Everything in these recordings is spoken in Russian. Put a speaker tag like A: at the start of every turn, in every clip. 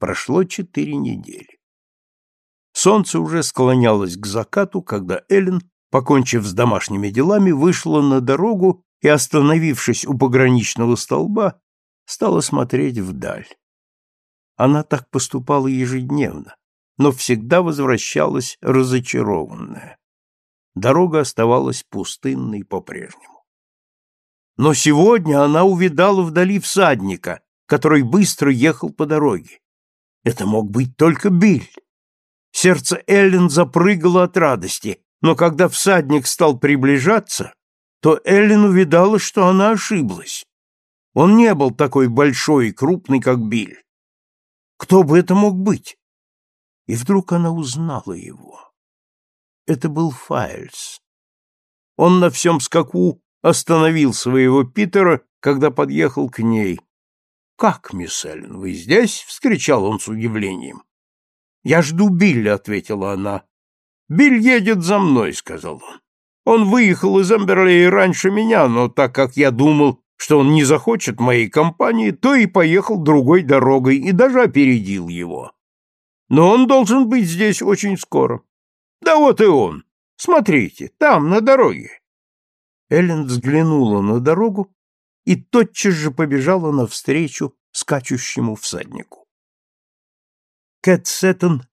A: Прошло четыре недели. Солнце уже склонялось к закату, когда Эллен, покончив с домашними делами, вышла на дорогу и, остановившись у пограничного столба, стала смотреть вдаль. Она так поступала ежедневно, но всегда возвращалась разочарованная. Дорога оставалась пустынной по-прежнему. Но сегодня она увидала вдали всадника, который быстро ехал по дороге. Это мог быть только Биль. Сердце Эллен запрыгало от радости, но когда всадник стал приближаться, то Эллен увидала, что она ошиблась. Он не был такой большой и крупный, как Биль. Кто бы это мог быть? И вдруг она узнала его. Это был Файльс. Он на всем скаку остановил своего Питера, когда подъехал к ней. «Как, мисс Эллен, вы здесь?» — вскричал он с удивлением. «Я жду Билля», — ответила она. «Билл едет за мной», — сказал он. «Он выехал из Эмберлей раньше меня, но так как я думал, что он не захочет моей компании, то и поехал другой дорогой и даже опередил его. Но он должен быть здесь очень скоро. Да вот и он. Смотрите, там, на дороге. Эллен взглянула на дорогу и тотчас же побежала навстречу скачущему всаднику. Кэт Сеттон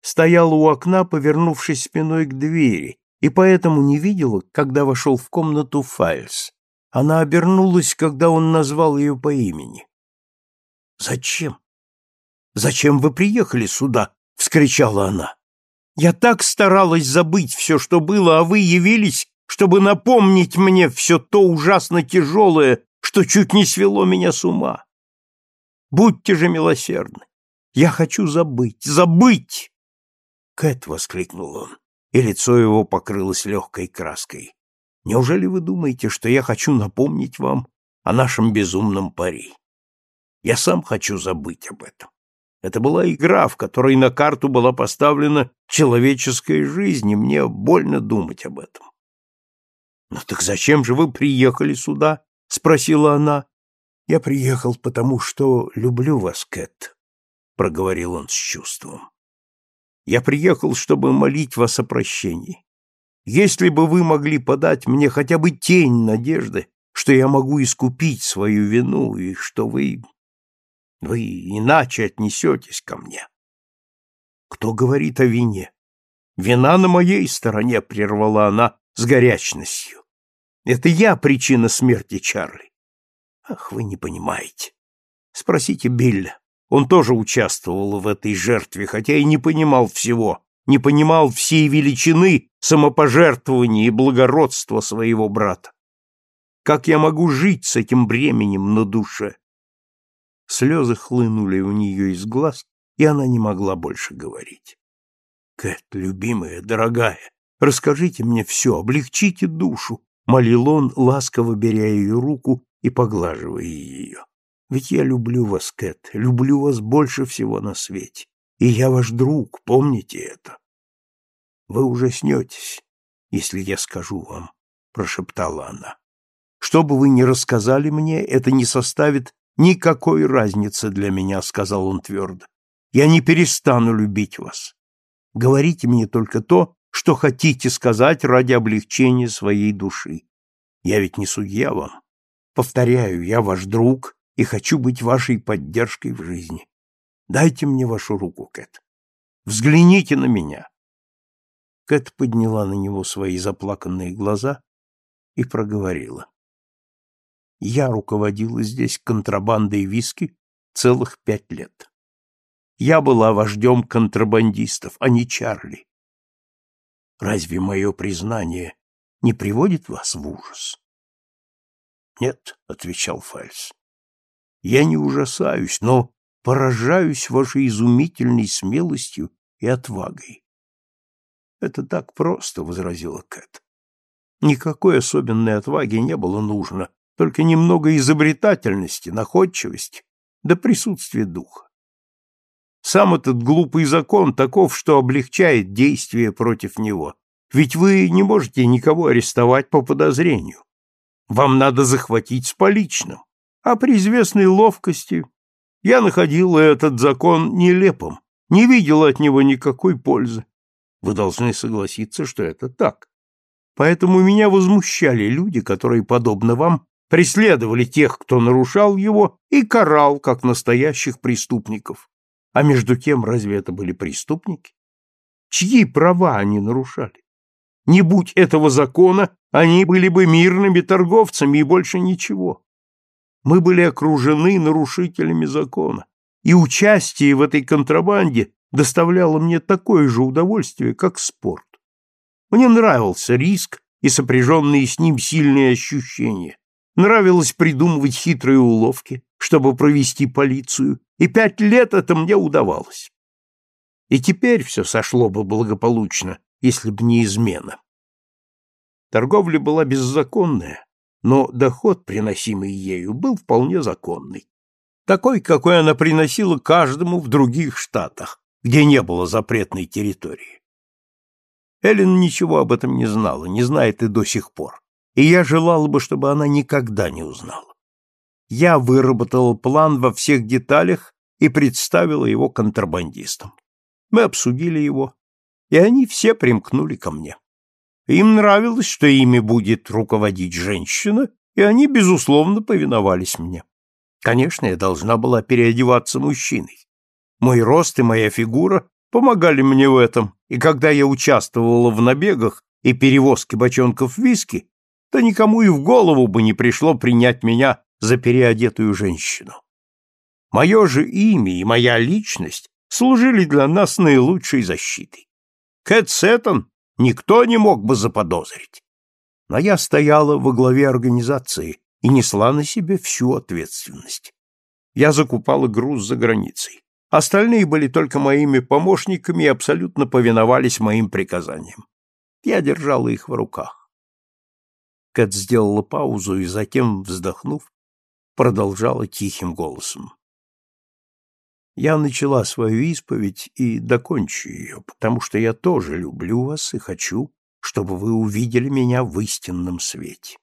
A: стояла у окна, повернувшись спиной к двери, и поэтому не видела, когда вошел в комнату Файльс. Она обернулась, когда он назвал ее по имени. «Зачем? Зачем вы приехали сюда?» — вскричала она. «Я так старалась забыть все, что было, а вы явились, чтобы напомнить мне все то ужасно тяжелое, что чуть не свело меня с ума. Будьте же милосердны. Я хочу забыть, забыть!» «Кэт!» — воскликнул он, и лицо его покрылось легкой краской. Неужели вы думаете, что я хочу напомнить вам о нашем безумном пари? Я сам хочу забыть об этом. Это была игра, в которой на карту была поставлена человеческая жизнь, и мне больно думать об этом. «Ну так зачем же вы приехали сюда?» — спросила она. «Я приехал, потому что люблю вас, Кэт», — проговорил он с чувством. «Я приехал, чтобы молить вас о прощении. Если бы вы могли подать мне хотя бы тень надежды, что я могу искупить свою вину и что вы... вы иначе отнесетесь ко мне. Кто говорит о вине? Вина на моей стороне, прервала она с горячностью. Это я причина смерти Чарли. Ах, вы не понимаете. Спросите Билля. Он тоже участвовал в этой жертве, хотя и не понимал всего, не понимал всей величины самопожертвования и благородства своего брата. Как я могу жить с этим бременем на душе? Слезы хлынули у нее из глаз, и она не могла больше говорить. Кэт, любимая, дорогая, расскажите мне все, облегчите душу, молил он, ласково беря ее руку и поглаживая ее. Ведь я люблю вас, Кэт, люблю вас больше всего на свете. И я ваш друг, помните это. Вы ужаснетесь, если я скажу вам, прошептала она. Что бы вы ни рассказали мне, это не составит никакой разницы для меня, сказал он твердо. Я не перестану любить вас. Говорите мне только то, что хотите сказать ради облегчения своей души. Я ведь не судья вам. Повторяю, я ваш друг и хочу быть вашей поддержкой в жизни. Дайте мне вашу руку, Кэт. Взгляните на меня. Кэт подняла на него свои заплаканные глаза и проговорила. Я руководила здесь контрабандой виски целых пять лет. Я была вождем контрабандистов, а не Чарли. Разве мое признание не приводит вас в ужас? Нет, — отвечал Фальс. Я не ужасаюсь, но поражаюсь вашей изумительной смелостью и отвагой. Это так просто, возразила Кэт. Никакой особенной отваги не было нужно, только немного изобретательности, находчивости, да присутствия духа. Сам этот глупый закон таков, что облегчает действие против него. Ведь вы не можете никого арестовать по подозрению. Вам надо захватить с поличным. А при известной ловкости Я находил этот закон нелепым, не видел от него никакой пользы. Вы должны согласиться, что это так. Поэтому меня возмущали люди, которые, подобно вам, преследовали тех, кто нарушал его, и карал, как настоящих преступников. А между тем, разве это были преступники? Чьи права они нарушали? Не будь этого закона, они были бы мирными торговцами и больше ничего. Мы были окружены нарушителями закона, и участие в этой контрабанде доставляло мне такое же удовольствие, как спорт. Мне нравился риск и сопряженные с ним сильные ощущения. Нравилось придумывать хитрые уловки, чтобы провести полицию, и пять лет это мне удавалось. И теперь все сошло бы благополучно, если б не измена. Торговля была беззаконная, но доход, приносимый ею, был вполне законный. Такой, какой она приносила каждому в других штатах, где не было запретной территории. Эллен ничего об этом не знала, не знает и до сих пор, и я желала бы, чтобы она никогда не узнала. Я выработала план во всех деталях и представила его контрабандистам. Мы обсудили его, и они все примкнули ко мне. Им нравилось, что ими будет руководить женщина, и они, безусловно, повиновались мне. Конечно, я должна была переодеваться мужчиной. Мой рост и моя фигура помогали мне в этом, и когда я участвовала в набегах и перевозке бочонков виски, то никому и в голову бы не пришло принять меня за переодетую женщину. Мое же имя и моя личность служили для нас наилучшей защитой. Кэт Сеттон никто не мог бы заподозрить. Но я стояла во главе организации и несла на себе всю ответственность. Я закупала груз за границей. Остальные были только моими помощниками и абсолютно повиновались моим приказаниям. Я держала их в руках. Кэт сделала паузу и затем, вздохнув, продолжала тихим голосом. Я начала свою исповедь и докончу ее, потому что я тоже люблю вас и хочу, чтобы вы увидели меня в истинном свете.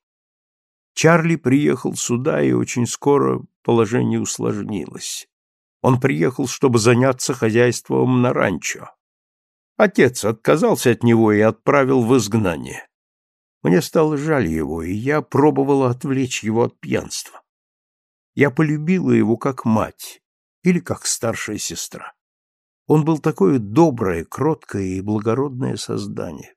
A: Чарли приехал сюда, и очень скоро положение усложнилось. Он приехал, чтобы заняться хозяйством на ранчо. Отец отказался от него и отправил в изгнание. Мне стало жаль его, и я пробовала отвлечь его от пьянства. Я полюбила его как мать, или как старшая сестра. Он был такое доброе, кроткое и благородное создание.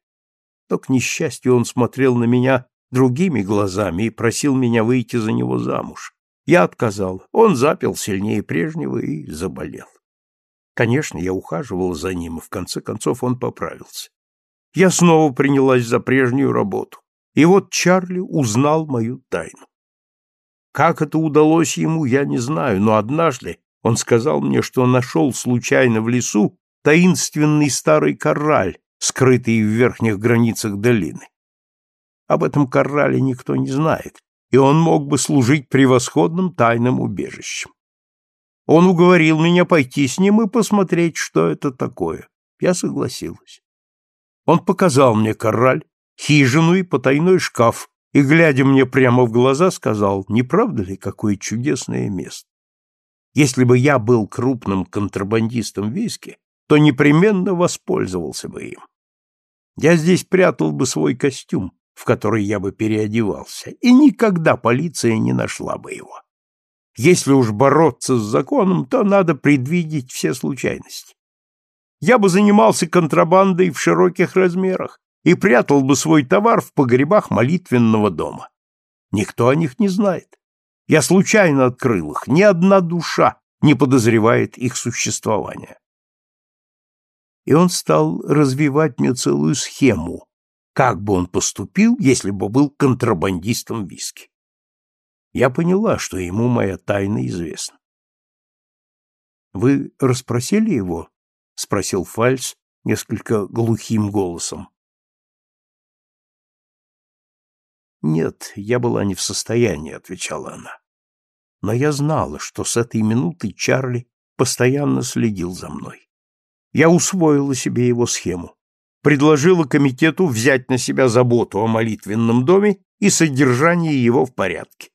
A: Но, к несчастью, он смотрел на меня другими глазами и просил меня выйти за него замуж. Я отказал. Он запил сильнее прежнего и заболел. Конечно, я ухаживал за ним, и в конце концов он поправился. Я снова принялась за прежнюю работу. И вот Чарли узнал мою тайну. Как это удалось ему, я не знаю, но однажды он сказал мне, что нашел случайно в лесу таинственный старый кораль, скрытый в верхних границах долины. Об этом корале никто не знает, и он мог бы служить превосходным тайным убежищем. Он уговорил меня пойти с ним и посмотреть, что это такое. Я согласилась. Он показал мне кораль, хижину и потайной шкаф, и, глядя мне прямо в глаза, сказал, не правда ли, какое чудесное место? Если бы я был крупным контрабандистом виски, то непременно воспользовался бы им. Я здесь прятал бы свой костюм, в который я бы переодевался, и никогда полиция не нашла бы его. Если уж бороться с законом, то надо предвидеть все случайности. Я бы занимался контрабандой в широких размерах и прятал бы свой товар в погребах молитвенного дома. Никто о них не знает. Я случайно открыл их, ни одна душа не подозревает их существования. И он стал развивать мне целую схему, как бы он поступил, если бы был контрабандистом виски. Я поняла, что ему моя тайна известна. «Вы расспросили его?» — спросил Фальс несколько глухим голосом. «Нет, я была не в состоянии», — отвечала она. Но я знала, что с этой минуты Чарли постоянно следил за мной. Я усвоила себе его схему, предложила комитету взять на себя заботу о молитвенном доме и содержании его в порядке.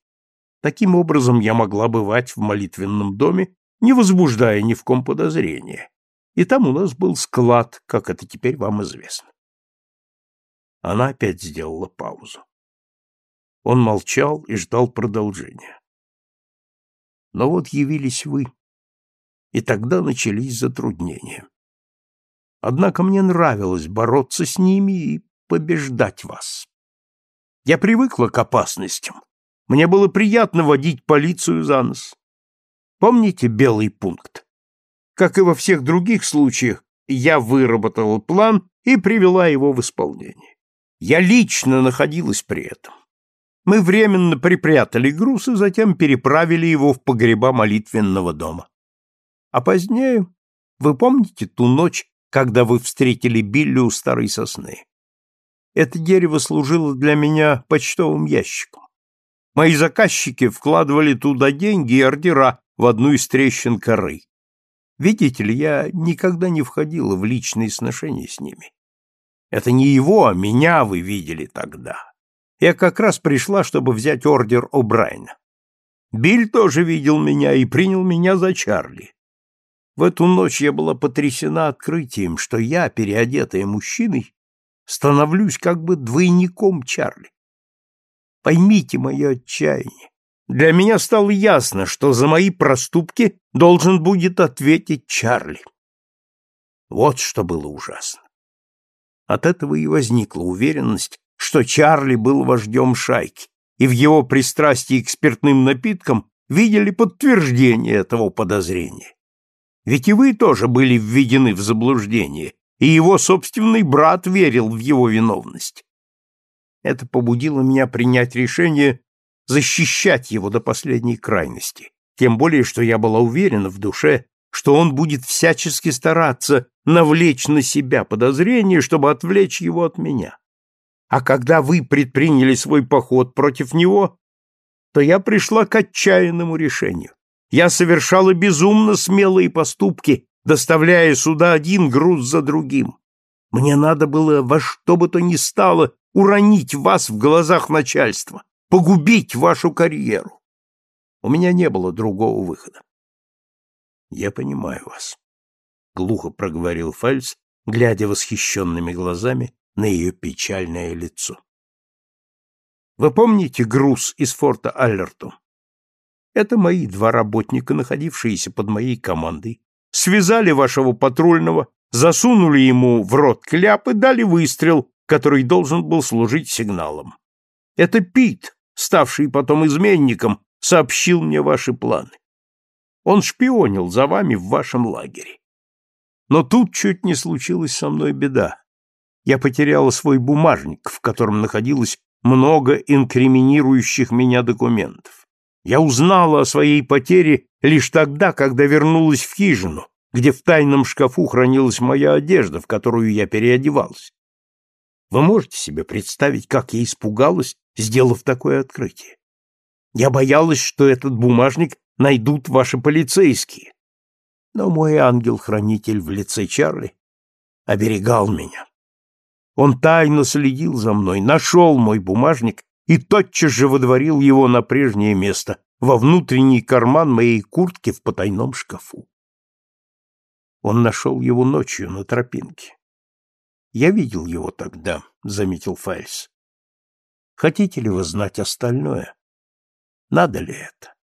A: Таким образом, я могла бывать в молитвенном доме не возбуждая ни в ком подозрения. И там у нас был склад, как это теперь вам известно. Она опять сделала паузу. Он молчал и ждал продолжения. Но вот явились вы, и тогда начались затруднения. Однако мне нравилось бороться с ними и побеждать вас. Я привыкла к опасностям. Мне было приятно водить полицию за нос. Помните белый пункт? Как и во всех других случаях, я выработала план и привела его в исполнение. Я лично находилась при этом. Мы временно припрятали груз и затем переправили его в погреба молитвенного дома. А позднее, вы помните ту ночь, когда вы встретили Билли у старой сосны? Это дерево служило для меня почтовым ящиком. Мои заказчики вкладывали туда деньги и ордера в одну из трещин коры. Видите ли, я никогда не входила в личные сношения с ними. Это не его, а меня вы видели тогда. Я как раз пришла, чтобы взять ордер О'Брайна. Билл тоже видел меня и принял меня за Чарли. В эту ночь я была потрясена открытием, что я, переодетая мужчиной, становлюсь как бы двойником Чарли. Поймите мое отчаяние. Для меня стало ясно, что за мои проступки должен будет ответить Чарли. Вот что было ужасно. От этого и возникла уверенность, что Чарли был вождем шайки, и в его пристрастии к спиртным напиткам видели подтверждение этого подозрения. Ведь и вы тоже были введены в заблуждение, и его собственный брат верил в его виновность. Это побудило меня принять решение защищать его до последней крайности, тем более, что я была уверена в душе, что он будет всячески стараться навлечь на себя подозрение, чтобы отвлечь его от меня. А когда вы предприняли свой поход против него, то я пришла к отчаянному решению. Я совершала безумно смелые поступки, доставляя сюда один груз за другим. Мне надо было во что бы то ни стало уронить вас в глазах начальства, погубить вашу карьеру. У меня не было другого выхода. Я понимаю вас, глухо проговорил Фальц, глядя восхищенными глазами на ее печальное лицо. Вы помните груз из форта Аллертон? Это мои два работника, находившиеся под моей командой. Связали вашего патрульного, засунули ему в рот кляп и дали выстрел, который должен был служить сигналом. Это Пит, ставший потом изменником, сообщил мне ваши планы. Он шпионил за вами в вашем лагере. Но тут чуть не случилась со мной беда. Я потеряла свой бумажник, в котором находилось много инкриминирующих меня документов. Я узнала о своей потере лишь тогда, когда вернулась в хижину, где в тайном шкафу хранилась моя одежда, в которую я переодевалась. Вы можете себе представить, как я испугалась, сделав такое открытие? Я боялась, что этот бумажник найдут ваши полицейские. Но мой ангел-хранитель в лице Чарли оберегал меня. Он тайно следил за мной, нашел мой бумажник и тотчас же водворил его на прежнее место, во внутренний карман моей куртки в потайном шкафу. Он нашел его ночью на тропинке. Я видел его тогда, — заметил Файльс. Хотите ли вы знать остальное? Надо ли это?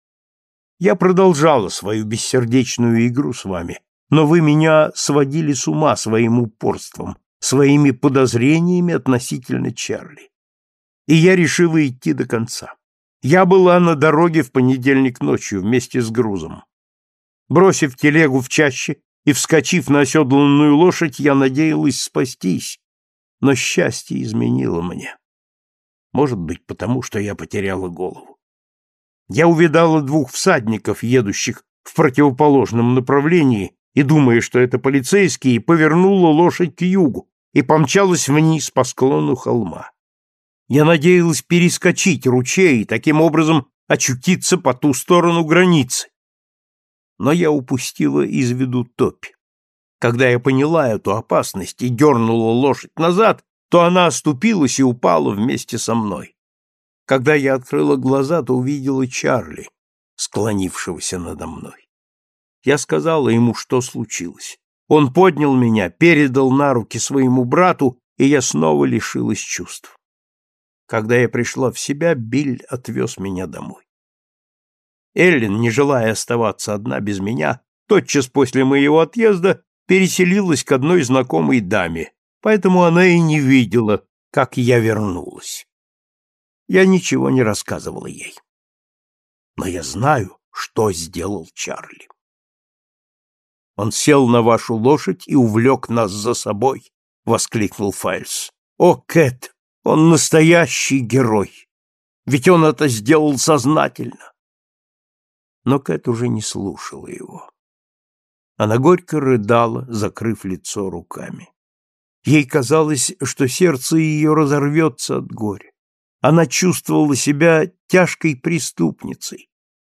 A: Я продолжала свою бессердечную игру с вами, но вы меня сводили с ума своим упорством, своими подозрениями относительно Чарли. И я решила идти до конца. Я была на дороге в понедельник ночью вместе с грузом. Бросив телегу в чаще и вскочив на оседланную лошадь, я надеялась спастись, но счастье изменило мне. Может быть, потому что я потеряла голову. Я увидала двух всадников, едущих в противоположном направлении, и, думая, что это полицейские, повернула лошадь к югу и помчалась вниз по склону холма. Я надеялась перескочить ручей и таким образом очутиться по ту сторону границы. Но я упустила из виду топь. Когда я поняла эту опасность и дернула лошадь назад, то она оступилась и упала вместе со мной. Когда я открыла глаза, то увидела Чарли, склонившегося надо мной. Я сказала ему, что случилось. Он поднял меня, передал на руки своему брату, и я снова лишилась чувств. Когда я пришла в себя, Биль отвез меня домой. Эллен, не желая оставаться одна без меня, тотчас после моего отъезда переселилась к одной знакомой даме, поэтому она и не видела, как я вернулась. Я ничего не рассказывала ей. Но я знаю, что сделал Чарли. Он сел на вашу лошадь и увлек нас за собой, — воскликнул Файльс. О, Кэт, он настоящий герой! Ведь он это сделал сознательно. Но Кэт уже не слушала его. Она горько рыдала, закрыв лицо руками. Ей казалось, что сердце ее разорвется от горя. Она чувствовала себя тяжкой преступницей,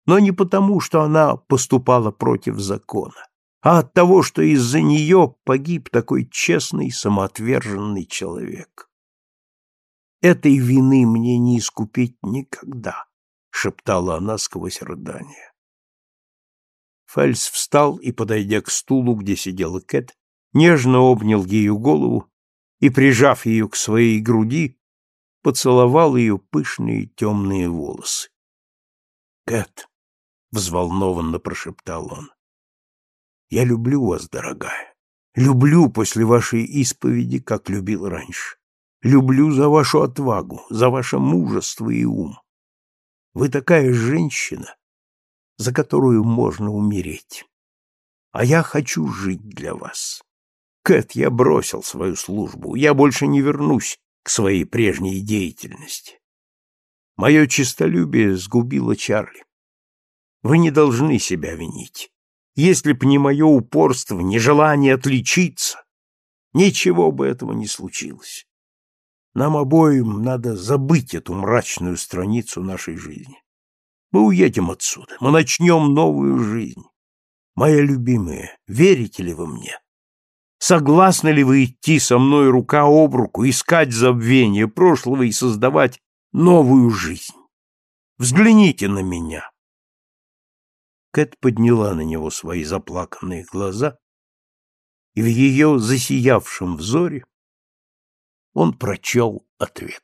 A: но не потому, что она поступала против закона, а от того, что из-за нее погиб такой честный, самоотверженный человек. «Этой вины мне не искупить никогда», — шептала она сквозь рыдания. Фельс встал и, подойдя к стулу, где сидела Кэт, нежно обнял ее голову и, прижав ее к своей груди, поцеловал ее пышные темные волосы. «Кэт», — взволнованно прошептал он, — «я люблю вас, дорогая, люблю после вашей исповеди, как любил раньше, люблю за вашу отвагу, за ваше мужество и ум. Вы такая женщина, за которую можно умереть. А я хочу жить для вас. Кэт, я бросил свою службу, я больше не вернусь к своей прежней деятельности. Мое честолюбие сгубило Чарли. Вы не должны себя винить. Если б не мое упорство, не желание отличиться, ничего бы этого не случилось. Нам обоим надо забыть эту мрачную страницу нашей жизни. Мы уедем отсюда, мы начнем новую жизнь. Моя любимая, верите ли вы мне? Согласны ли вы идти со мной рука об руку, искать забвение прошлого и создавать новую жизнь? Взгляните на меня. Кэт подняла на него свои заплаканные глаза, и в ее засиявшем взоре он прочел ответ.